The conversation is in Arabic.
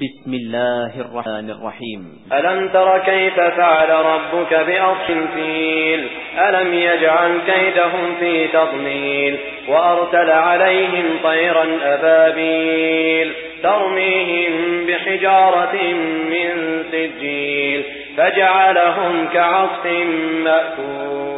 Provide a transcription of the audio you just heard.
بسم الله الرحمن الرحيم. ألم تر كيف فعل ربك بأصل الفيل ألم يجعل كيدهم في تضليل وأرسل عليهم طيرا أبابيل. ترميهم بحجارة من سجيل. فجعلهم كعصف مأكول.